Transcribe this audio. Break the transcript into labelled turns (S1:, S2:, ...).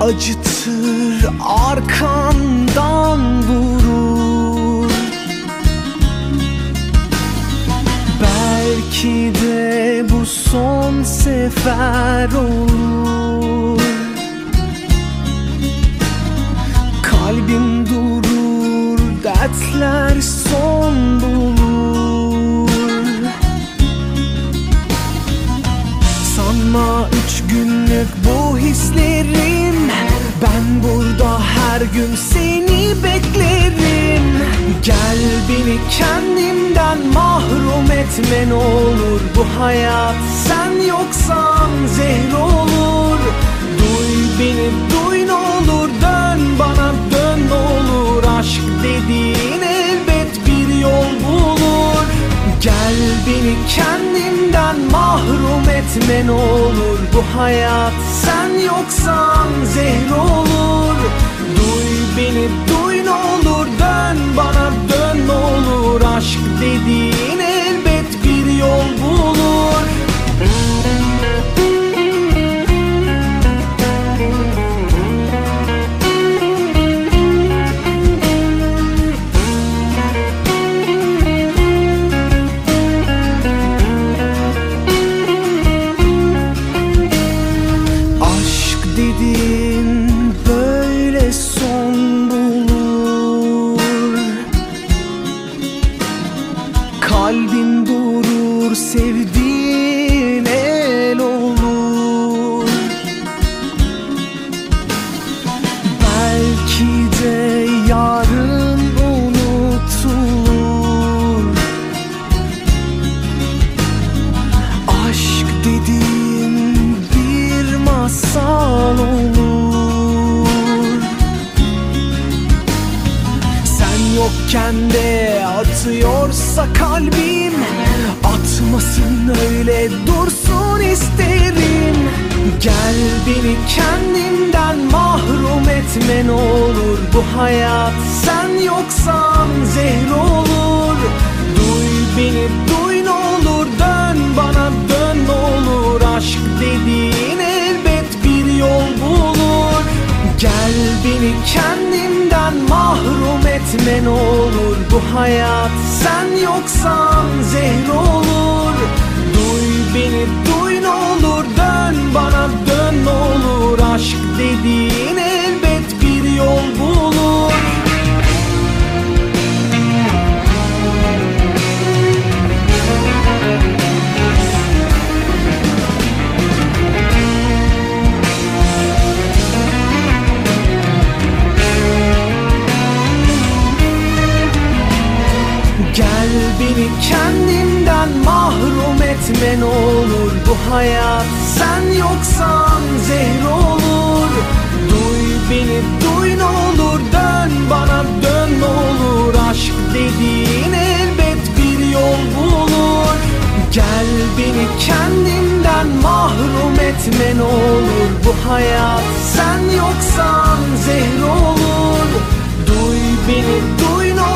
S1: acıtır arkandan vurur. Belki de bu son sefer olur. Kalbim durur, dertler son bulur. Sanma üç günlük bu hislerim Ben burada her gün seni beklerim. Gel beni kendimden mahrum etme ne olur. Bu hayat sen yoksan zehir olur. Duy beni duy ne olur. Dön bana dön ne olur. Aşk dediğin elbet bir yol bulur. Gel beni kendimden mahrum etme ne olur Bu hayat. Sen yoksan zehir olur De atıyorsa kalbim Atmasın öyle dursun isterim. Gel beni kendimden mahrum etme ne olur. Bu hayat sen yoksan zehir olur etme ne olur Bu hayat? Sen yoksan zehir olur. Duy beni duy ne olur. Dön bana dön ne olur. Aşk Bize ne olur bu hayat. Sen yoksan zehir olur. Duy beni duy ne olur. Dön bana dön ne olur. Aşk dediğin elbet bir yol bulur. Gel beni kendimden mahrum etme ne olur bu hayat. Sen yoksan zehir olur. Duy beni duy ne olur